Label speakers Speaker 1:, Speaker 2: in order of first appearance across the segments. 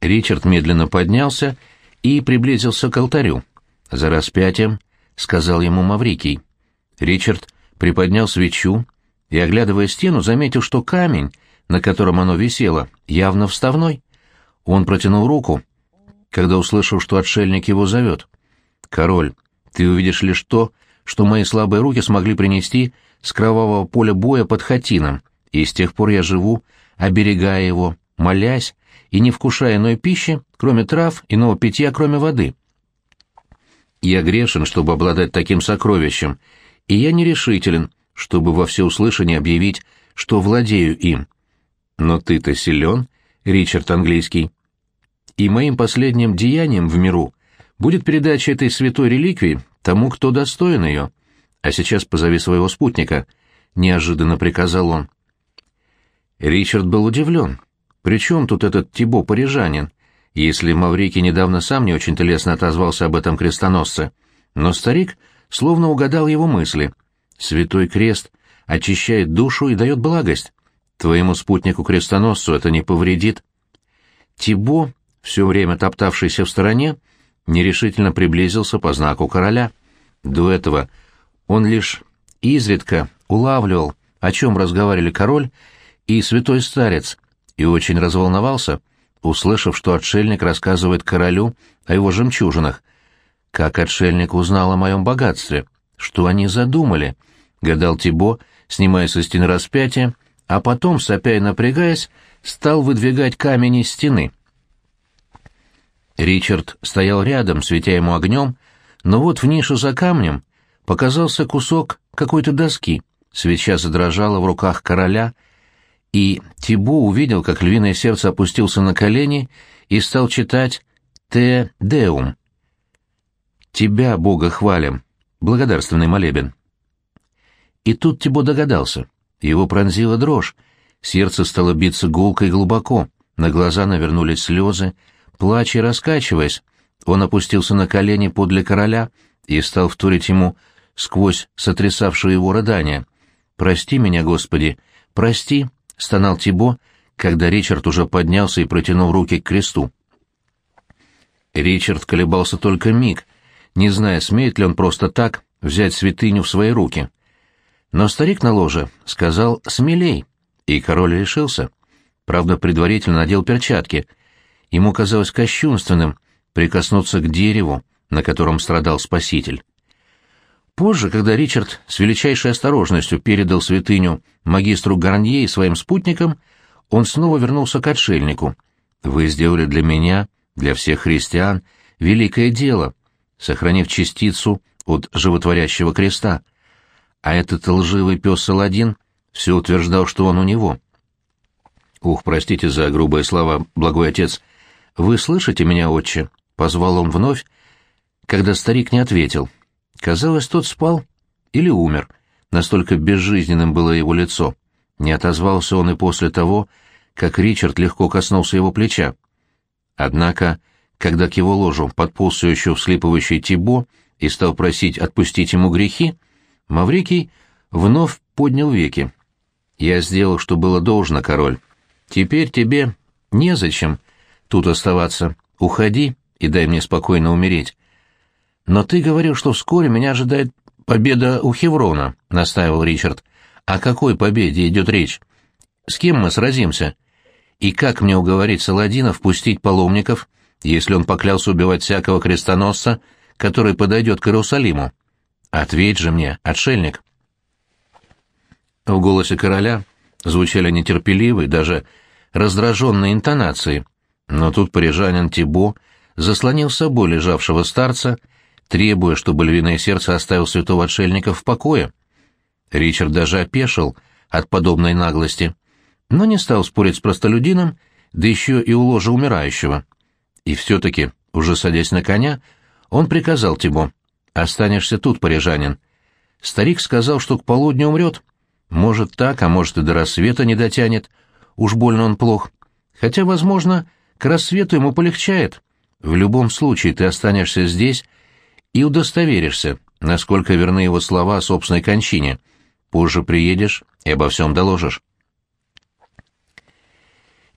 Speaker 1: Ричард медленно поднялся и приблизился к алтарю. «За распятием», — сказал ему Маврикий. Ричард приподнял свечу и, оглядывая стену, заметил, что камень, на котором оно висело, явно вставной. Он протянул руку, когда услышал, что отшельник его зовет. «Король, ты увидишь лишь то, что мои слабые руки смогли принести с кровавого поля боя под Хатином, и с тех пор я живу, оберегая его, молясь и не вкушая иной пищи, кроме трав, иного питья, кроме воды. Я грешен, чтобы обладать таким сокровищем, и я нерешителен, чтобы во всеуслышание объявить, что владею им. Но ты-то силен, Ричард Английский. И моим последним деянием в миру будет передача этой святой реликвии тому, кто достоин ее. А сейчас позови своего спутника, — неожиданно приказал он. Ричард был удивлен. При чем тут этот Тибо парижанин, если Маврикий недавно сам не очень-то лестно отозвался об этом крестоносце? Но старик словно угадал его мысли. Святой крест очищает душу и дает благость. Твоему спутнику-крестоносцу это не повредит. Тибо, все время топтавшийся в стороне, нерешительно приблизился по знаку короля. До этого он лишь изредка улавливал, о чем разговаривали король и святой старец, и очень разволновался, услышав, что отшельник рассказывает королю о его жемчужинах. Как отшельник узнал о моем богатстве? Что они задумали? Гадал Тибо, снимая со стены распятие, а потом, сопя и напрягаясь, стал выдвигать камень из стены. Ричард стоял рядом, светя ему огнем, но вот в нишу за камнем показался кусок какой-то доски. Свеча задрожала в руках короля, и Тибо увидел, как львиное сердце опустился на колени и стал читать «Те Деум». «Тебя, Бога, хвалим», благодарственный молебен. И тут Тибо догадался. Его пронзила дрожь, сердце стало биться гулко и глубоко, на глаза навернулись слезы, плача и раскачиваясь, он опустился на колени подле короля и стал вторить ему сквозь сотрясавшие его рыдания. «Прости меня, Господи, прости!» — стонал Тибо, когда Ричард уже поднялся и протянул руки к кресту. Ричард колебался только миг, не зная, смеет ли он просто так взять святыню в свои руки. Но старик на ложе сказал «смелей», и король решился. Правда, предварительно надел перчатки. Ему казалось кощунственным прикоснуться к дереву, на котором страдал Спаситель. Позже, когда Ричард с величайшей осторожностью передал святыню магистру Гарнье и своим спутникам, он снова вернулся к отшельнику. «Вы сделали для меня, для всех христиан, великое дело, сохранив частицу от животворящего креста. А этот лживый пес Саладин все утверждал, что он у него». «Ух, простите за грубые слова, благой отец. Вы слышите меня, отче?» — позвал он вновь, когда старик не ответил. Казалось, тот спал или умер, настолько безжизненным было его лицо. Не отозвался он и после того, как Ричард легко коснулся его плеча. Однако, когда к его ложу подполз все еще вслипывающий Тибо и стал просить отпустить ему грехи, Маврикий вновь поднял веки. «Я сделал, что было должно, король. Теперь тебе незачем тут оставаться. Уходи и дай мне спокойно умереть. «Но ты говорил, что вскоре меня ожидает победа у Хеврона», — настаивал Ричард. «О какой победе идет речь? С кем мы сразимся? И как мне уговорить Саладина впустить паломников, если он поклялся убивать всякого крестоносца, который подойдет к Иерусалиму? Ответь же мне, отшельник». В голосе короля звучали нетерпеливые, даже раздраженные интонации, но тут парижанин Тибо заслонил собой лежавшего старца требуя, чтобы львиное сердце оставил святого отшельника в покое. Ричард даже опешил от подобной наглости, но не стал спорить с простолюдином, да еще и у ложа умирающего. И все-таки, уже садясь на коня, он приказал Тибо, «Останешься тут, парижанин». Старик сказал, что к полудню умрет. Может так, а может и до рассвета не дотянет. Уж больно он плох. Хотя, возможно, к рассвету ему полегчает. В любом случае ты останешься здесь и удостоверишься, насколько верны его слова о собственной кончине. Позже приедешь и обо всем доложишь.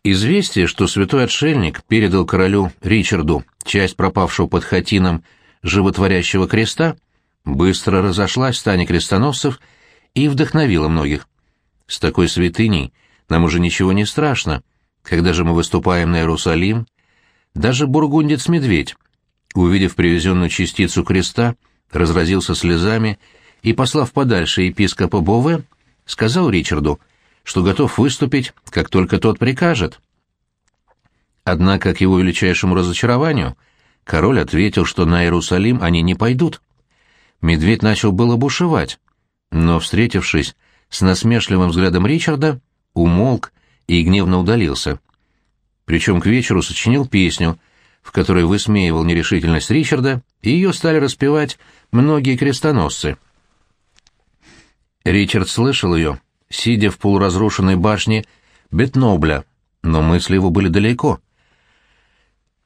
Speaker 1: Известие, что святой отшельник передал королю Ричарду часть пропавшего под Хатином животворящего креста, быстро разошлась в стане крестоносцев и вдохновила многих. С такой святыней нам уже ничего не страшно. Когда же мы выступаем на Иерусалим, даже бургундец-медведь, увидев привезенную частицу креста, разразился слезами и, послав подальше епископа Бове, сказал Ричарду, что готов выступить, как только тот прикажет. Однако, к его величайшему разочарованию, король ответил, что на Иерусалим они не пойдут. Медведь начал было бушевать, но, встретившись с насмешливым взглядом Ричарда, умолк и гневно удалился. Причем к вечеру сочинил песню, в которой высмеивал нерешительность Ричарда, и ее стали распевать многие крестоносцы. Ричард слышал ее, сидя в полуразрушенной башне Бетнобля, но мысли его были далеко.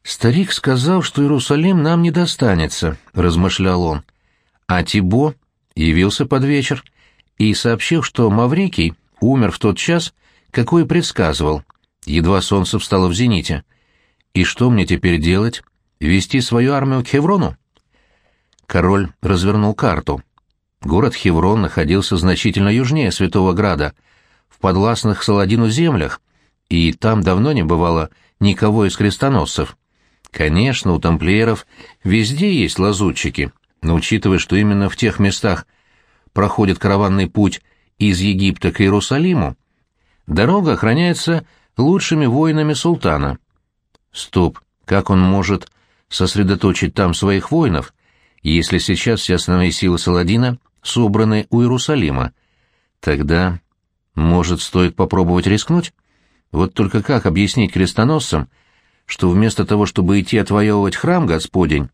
Speaker 1: «Старик сказал, что Иерусалим нам не достанется», — размышлял он. А Тибо явился под вечер и сообщил, что Маврикий умер в тот час, какой предсказывал. Едва солнце встало в зените. И что мне теперь делать? Вести свою армию к Хеврону? Король развернул карту. Город Хеврон находился значительно южнее Святого Града, в подвластных Саладину землях, и там давно не бывало никого из крестоносцев. Конечно, у тамплиеров везде есть лазутчики, но учитывая, что именно в тех местах проходит караванный путь из Египта к Иерусалиму, дорога охраняется лучшими воинами султана. Стоп, как он может сосредоточить там своих воинов, если сейчас все основные силы Саладина собраны у Иерусалима? Тогда, может, стоит попробовать рискнуть? Вот только как объяснить крестоносцам, что вместо того, чтобы идти отвоевывать храм Господень,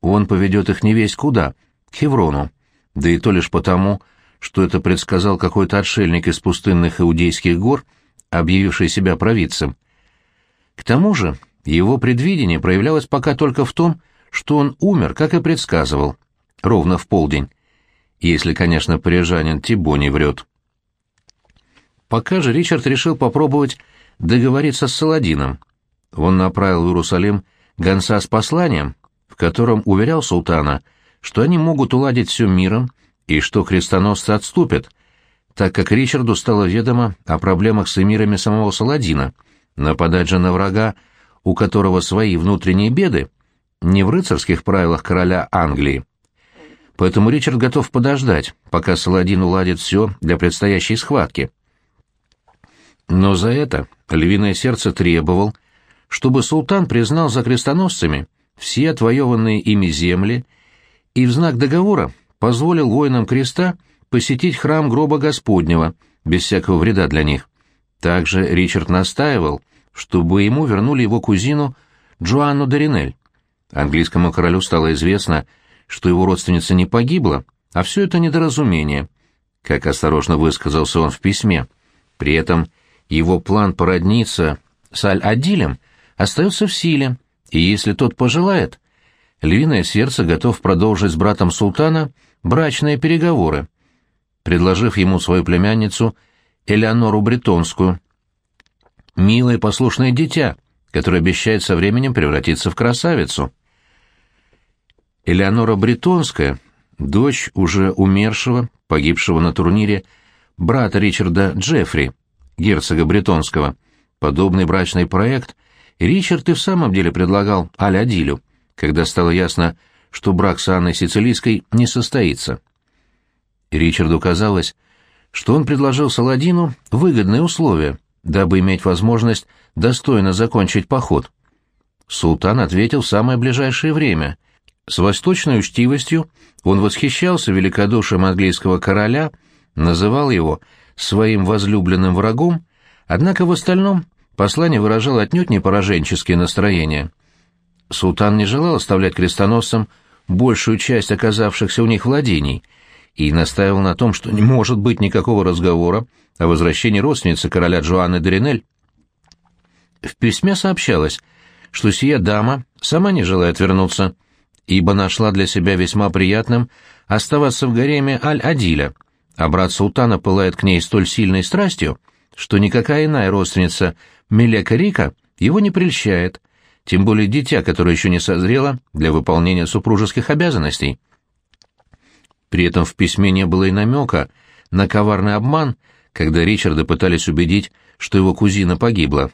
Speaker 1: он поведет их не весь куда, к Хеврону, да и то лишь потому, что это предсказал какой-то отшельник из пустынных иудейских гор, объявивший себя провидцем. К тому же его предвидение проявлялось пока только в том, что он умер, как и предсказывал, ровно в полдень. Если, конечно, парижанин Тибо не врет. Пока же Ричард решил попробовать договориться с Саладином. Он направил в Иерусалим гонца с посланием, в котором уверял султана, что они могут уладить все миром и что крестоносцы отступят, так как Ричарду стало ведомо о проблемах с эмирами самого Саладина. Нападать же на врага, у которого свои внутренние беды, не в рыцарских правилах короля Англии. Поэтому Ричард готов подождать, пока Саладин уладит все для предстоящей схватки. Но за это львиное сердце требовал, чтобы султан признал за крестоносцами все отвоеванные ими земли и в знак договора позволил воинам креста посетить храм гроба Господнего, без всякого вреда для них. Также Ричард настаивал, чтобы ему вернули его кузину Джоанну Доринель. Английскому королю стало известно, что его родственница не погибла, а все это недоразумение, как осторожно высказался он в письме. При этом его план породниться с Аль-Адилем остается в силе, и если тот пожелает, львиное сердце готов продолжить с братом султана брачные переговоры, предложив ему свою племянницу Элеонору Бретонскую. Милое послушное дитя, которое обещает со временем превратиться в красавицу. Элеонора Бретонская, дочь уже умершего, погибшего на турнире, брата Ричарда Джеффри, герцога Бретонского. Подобный брачный проект Ричард и в самом деле предлагал Аль-Адилю, когда стало ясно, что брак с Анной Сицилийской не состоится. Ричарду казалось, что он предложил Саладину выгодные условия, дабы иметь возможность достойно закончить поход. Султан ответил в самое ближайшее время. С восточной учтивостью он восхищался великодушием английского короля, называл его своим возлюбленным врагом, однако в остальном Послание выражало отнюдь не пораженческие настроения. Султан не желал оставлять крестоносцам большую часть оказавшихся у них владений и настаивал на том, что не может быть никакого разговора о возвращении родственницы короля Джоанны Доринель. В письме сообщалось, что сия дама сама не желает вернуться, ибо нашла для себя весьма приятным оставаться в гареме Аль-Адиля, а брат султана пылает к ней столь сильной страстью, что никакая иная родственница Мелека Рика его не прельщает, тем более дитя, которое еще не созрело для выполнения супружеских обязанностей. При этом в письме не было и намека на коварный обман, когда Ричарда пытались убедить, что его кузина погибла.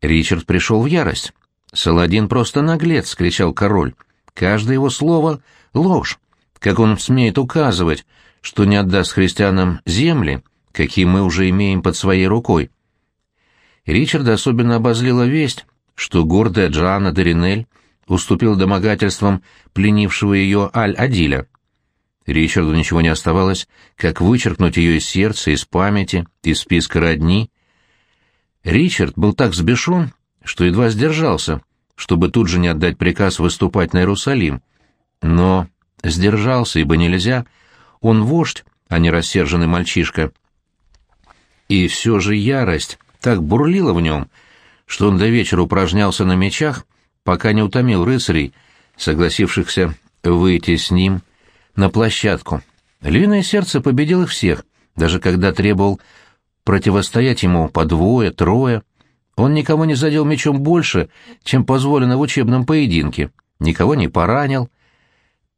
Speaker 1: Ричард пришел в ярость. «Саладин просто наглец!» — кричал король. «Каждое его слово — ложь. Как он смеет указывать, что не отдаст христианам земли, какие мы уже имеем под своей рукой?» Ричарда особенно обозлила весть, что гордая Джоанна Доринель уступила домогательствам пленившего ее Аль-Адиля. Ричарду ничего не оставалось, как вычеркнуть ее из сердца, из памяти, из списка родни. Ричард был так взбешен, что едва сдержался, чтобы тут же не отдать приказ выступать на Иерусалим. Но сдержался, ибо нельзя. Он вождь, а не рассерженный мальчишка. И все же ярость так бурлила в нем, что он до вечера упражнялся на мечах, пока не утомил рыцарей, согласившихся выйти с ним на площадку. Львиное сердце победил их всех, даже когда требовал противостоять ему по двое, трое. Он никого не задел мечом больше, чем позволено в учебном поединке, никого не поранил.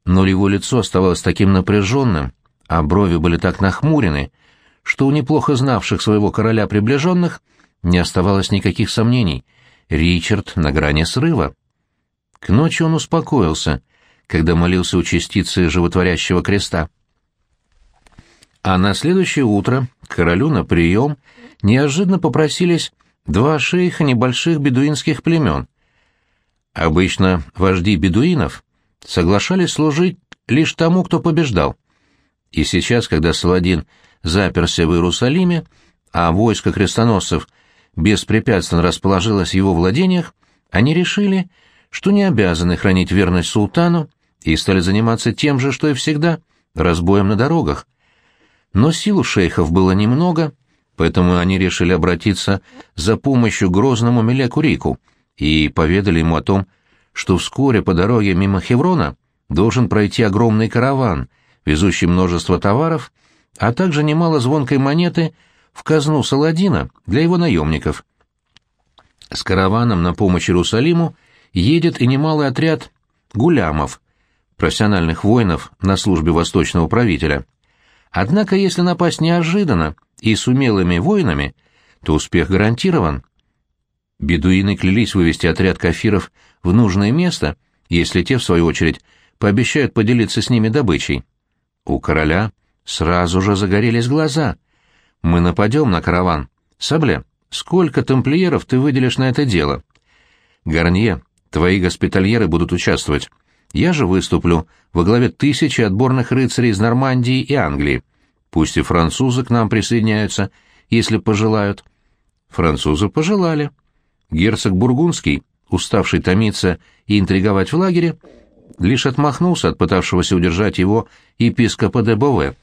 Speaker 1: Но его лицо оставалось таким напряженным, а брови были так нахмурены, что у неплохо знавших своего короля приближенных не оставалось никаких сомнений. Ричард на грани срыва. К ночи он успокоился, когда молился у частицы животворящего креста. А на следующее утро к королю на прием неожиданно попросились два шейха небольших бедуинских племен. Обычно вожди бедуинов соглашались служить лишь тому, кто побеждал. И сейчас, когда Саладин заперся в Иерусалиме, а войско крестоносцев беспрепятственно расположилось в его владениях, они решили, что не обязаны хранить верность султану и стали заниматься тем же, что и всегда — разбоем на дорогах. Но сил у шейхов было немного, поэтому они решили обратиться за помощью грозному Мелеку Рику и поведали ему о том, что вскоре по дороге мимо Хеврона должен пройти огромный караван, везущий множество товаров, а также немало звонкой монеты в казну Саладина для его наемников. С караваном на помощь Иерусалиму едет и немалый отряд гулямов, профессиональных воинов на службе восточного правителя. Однако, если напасть неожиданно и с умелыми воинами, то успех гарантирован. Бедуины клялись вывести отряд кафиров в нужное место, если те, в свою очередь, пообещают поделиться с ними добычей. У короля сразу же загорелись глаза. «Мы нападем на караван. Сабля, сколько тамплиеров ты выделишь на это дело?» «Гарнье, твои госпитальеры будут участвовать. Я же выступлю во главе тысячи отборных рыцарей из Нормандии и Англии. Пусть и французы к нам присоединяются, если пожелают. Французы пожелали. Герцог Бургундский, уставший томиться и интриговать в лагере, лишь отмахнулся от пытавшегося удержать его епископа де Бове.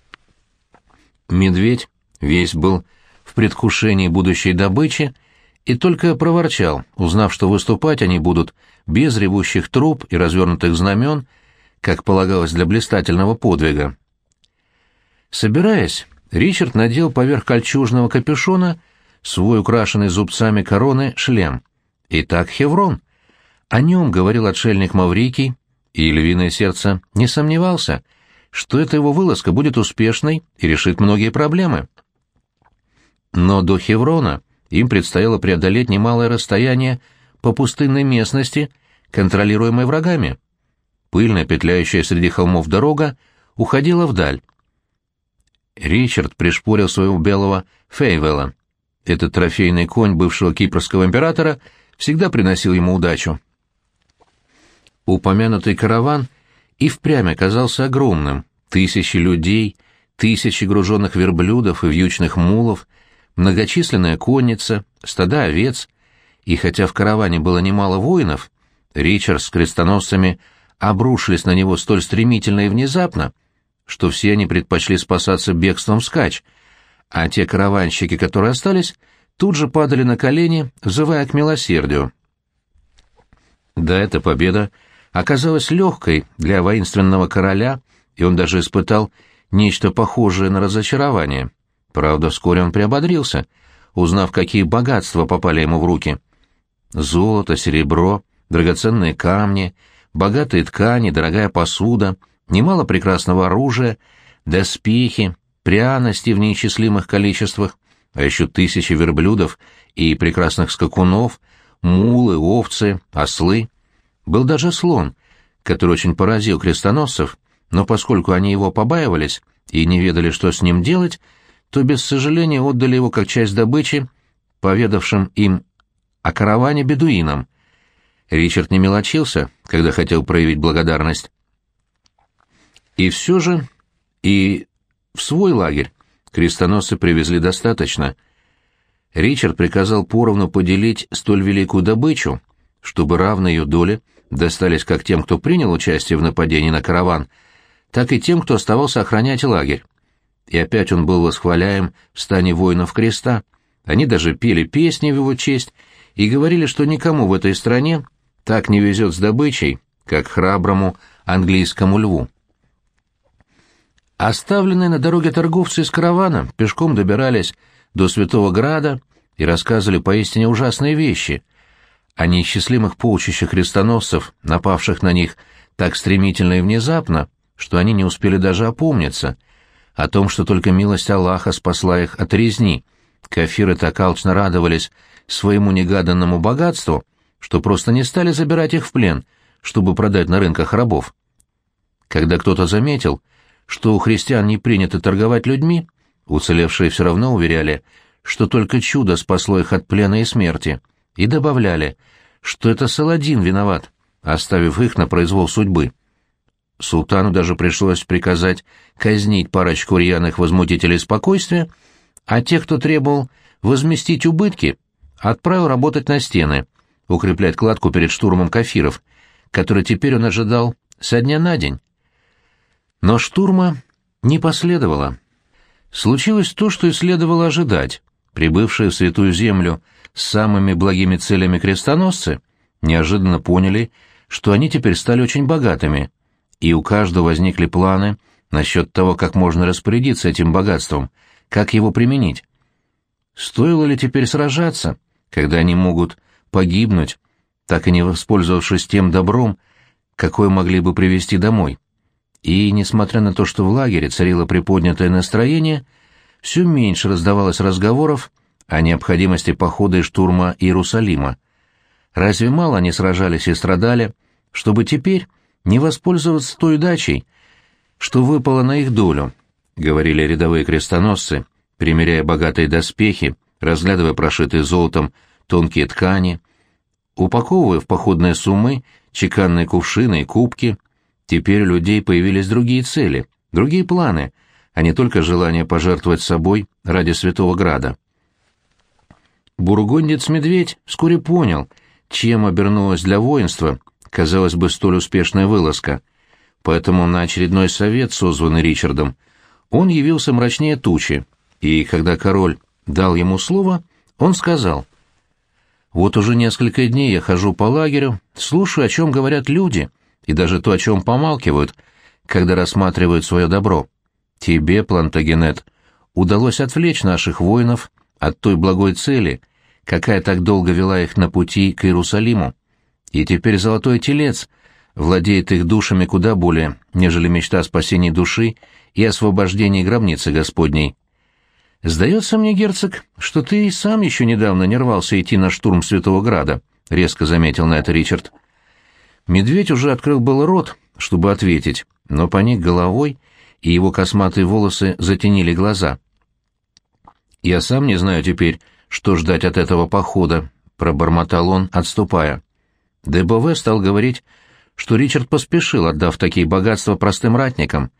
Speaker 1: Медведь весь был в предвкушении будущей добычи и только проворчал, узнав, что выступать они будут без ревущих труб и развернутых знамен, как полагалось для блистательного подвига. Собираясь, Ричард надел поверх кольчужного капюшона свой украшенный зубцами короны шлем. Итак, Хеврон. О нем говорил отшельник Маврикий, и львиное сердце не сомневался, что эта его вылазка будет успешной и решит многие проблемы. Но до Хеврона им предстояло преодолеть немалое расстояние по пустынной местности, контролируемой врагами. Пыльная, петляющая среди холмов дорога уходила вдаль. Ричард пришпорил своего белого Фейвела. Этот трофейный конь бывшего кипрского императора всегда приносил ему удачу. Упомянутый караван и впрямь оказался огромным. Тысячи людей, тысячи груженных верблюдов и вьючных мулов, многочисленная конница, стада овец, и хотя в караване было немало воинов, Ричард с крестоносцами обрушились на него столь стремительно и внезапно, что все они предпочли спасаться бегством вскачь, а те караванщики, которые остались, тут же падали на колени, взывая к милосердию. Да, эта победа оказалась легкой для воинственного короля, и он даже испытал нечто похожее на разочарование. Правда, вскоре он приободрился, узнав, какие богатства попали ему в руки. Золото, серебро, драгоценные камни, богатые ткани, дорогая посуда, немало прекрасного оружия, доспехи, пряности в неисчислимых количествах, а еще тысячи верблюдов и прекрасных скакунов, мулы, овцы, ослы. Был даже слон, который очень поразил крестоносцев, но поскольку они его побаивались и не ведали, что с ним делать, то без сожаления отдали его как часть добычи, поведавшим им о караване бедуинам. Ричард не мелочился, когда хотел проявить благодарность. И все же и в свой лагерь крестоносцы привезли достаточно. Ричард приказал поровну поделить столь великую добычу, чтобы равные ее доли достались как тем, кто принял участие в нападении на караван, так и тем, кто оставался охранять лагерь и опять он был восхваляем в стане воинов креста. Они даже пели песни в его честь и говорили, что никому в этой стране так не везет с добычей, как храброму английскому льву. Оставленные на дороге торговцы из каравана пешком добирались до Святого Града и рассказывали поистине ужасные вещи о неисчислимых полчищах крестоносцев, напавших на них так стремительно и внезапно, что они не успели даже опомниться — о том, что только милость Аллаха спасла их от резни. Кафиры так алчно радовались своему негаданному богатству, что просто не стали забирать их в плен, чтобы продать на рынках рабов. Когда кто-то заметил, что у христиан не принято торговать людьми, уцелевшие все равно уверяли, что только чудо спасло их от плена и смерти, и добавляли, что это Саладин виноват, оставив их на произвол судьбы. Султану даже пришлось приказать казнить парочку рьяных возмутителей спокойствия, а тех, кто требовал возместить убытки, отправил работать на стены, укреплять кладку перед штурмом кафиров, который теперь он ожидал со дня на день. Но штурма не последовало. Случилось то, что и следовало ожидать. Прибывшие в Святую Землю с самыми благими целями крестоносцы неожиданно поняли, что они теперь стали очень богатыми — и у каждого возникли планы насчет того, как можно распорядиться этим богатством, как его применить. Стоило ли теперь сражаться, когда они могут погибнуть, так и не воспользовавшись тем добром, какое могли бы привезти домой? И, несмотря на то, что в лагере царило приподнятое настроение, все меньше раздавалось разговоров о необходимости похода и штурма Иерусалима. Разве мало они сражались и страдали, чтобы теперь не воспользоваться той удачей, что выпало на их долю, — говорили рядовые крестоносцы, примеряя богатые доспехи, разглядывая прошитые золотом тонкие ткани, упаковывая в походные суммы чеканные кувшины и кубки. Теперь у людей появились другие цели, другие планы, а не только желание пожертвовать собой ради Святого Града. Бургундец-медведь вскоре понял, чем обернулось для воинства казалось бы, столь успешная вылазка. Поэтому на очередной совет, созванный Ричардом, он явился мрачнее тучи, и когда король дал ему слово, он сказал, «Вот уже несколько дней я хожу по лагерю, слушаю, о чем говорят люди, и даже то, о чем помалкивают, когда рассматривают свое добро. Тебе, Плантагенет, удалось отвлечь наших воинов от той благой цели, какая так долго вела их на пути к Иерусалиму и теперь золотой телец владеет их душами куда более, нежели мечта о спасении души и освобождении гробницы Господней. «Сдается мне, герцог, что ты и сам еще недавно не рвался идти на штурм Святого Града», — резко заметил на это Ричард. Медведь уже открыл был рот, чтобы ответить, но поник головой, и его косматые волосы затенили глаза. «Я сам не знаю теперь, что ждать от этого похода», — пробормотал он, отступая. Дебове стал говорить, что Ричард поспешил, отдав такие богатства простым ратникам,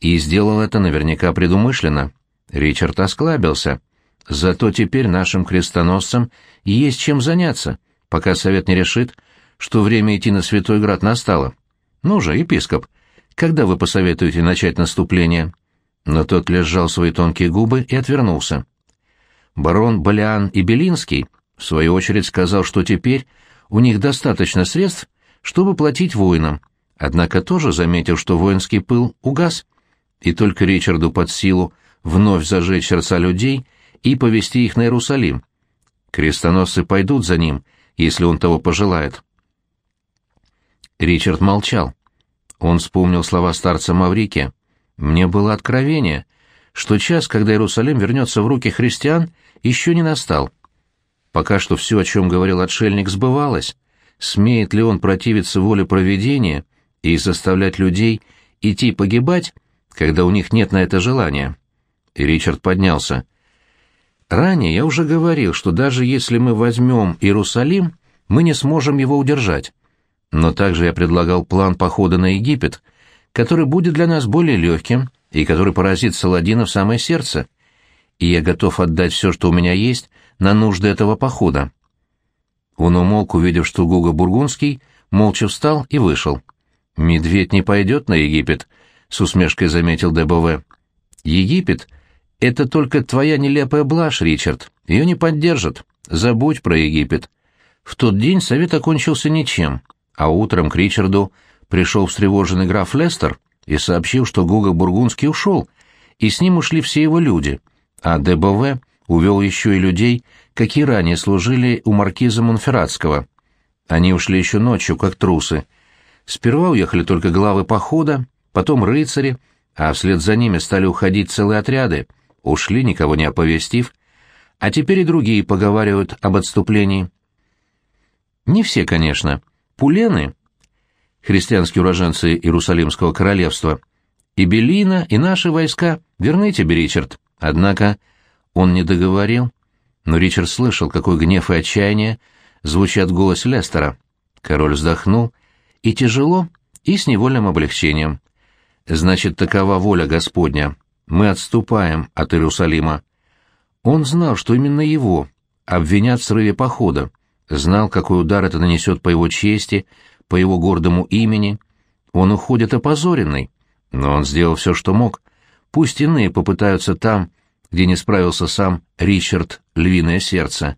Speaker 1: и сделал это наверняка предумышленно. Ричард осклабился. Зато теперь нашим крестоносцам есть чем заняться, пока совет не решит, что время идти на Святой Град настало. Ну же, епископ, когда вы посоветуете начать наступление? Но тот лишь сжал свои тонкие губы и отвернулся. Барон Балиан и Белинский, в свою очередь, сказал, что теперь у них достаточно средств, чтобы платить воинам, однако тоже заметил, что воинский пыл угас, и только Ричарду под силу вновь зажечь сердца людей и повести их на Иерусалим. Крестоносцы пойдут за ним, если он того пожелает. Ричард молчал. Он вспомнил слова старца Маврики. «Мне было откровение, что час, когда Иерусалим вернется в руки христиан, еще не настал. Пока что все, о чем говорил отшельник, сбывалось. Смеет ли он противиться воле провидения и заставлять людей идти погибать, когда у них нет на это желания?» И Ричард поднялся. «Ранее я уже говорил, что даже если мы возьмем Иерусалим, мы не сможем его удержать. Но также я предлагал план похода на Египет, который будет для нас более легким и который поразит Саладина в самое сердце. И я готов отдать все, что у меня есть, на нужды этого похода. Он умолк, увидев, что Гуга Бургундский молча встал и вышел. «Медведь не пойдет на Египет», — с усмешкой заметил ДБВ. «Египет — это только твоя нелепая блажь, Ричард. Ее не поддержат. Забудь про Египет». В тот день совет окончился ничем, а утром к Ричарду пришел встревоженный граф Лестер и сообщил, что Гуга Бургундский ушел, и с ним ушли все его люди, а ДБВ увел еще и людей, какие ранее служили у маркиза Монферратского. Они ушли еще ночью, как трусы. Сперва уехали только главы похода, потом рыцари, а вслед за ними стали уходить целые отряды, ушли, никого не оповестив, а теперь и другие поговаривают об отступлении. Не все, конечно. Пулены, христианские уроженцы Иерусалимского королевства, и Белина, и наши войска верны тебе, Ричард. Однако он не договорил, но Ричард слышал, какой гнев и отчаяние звучат в голосе Лестера. Король вздохнул, и тяжело, и с невольным облегчением. Значит, такова воля Господня. Мы отступаем от Иерусалима. Он знал, что именно его обвинят в срыве похода, знал, какой удар это нанесет по его чести, по его гордому имени. Он уходит опозоренный, но он сделал все, что мог. Пусть иные попытаются там где не справился сам Ричард Львиное Сердце.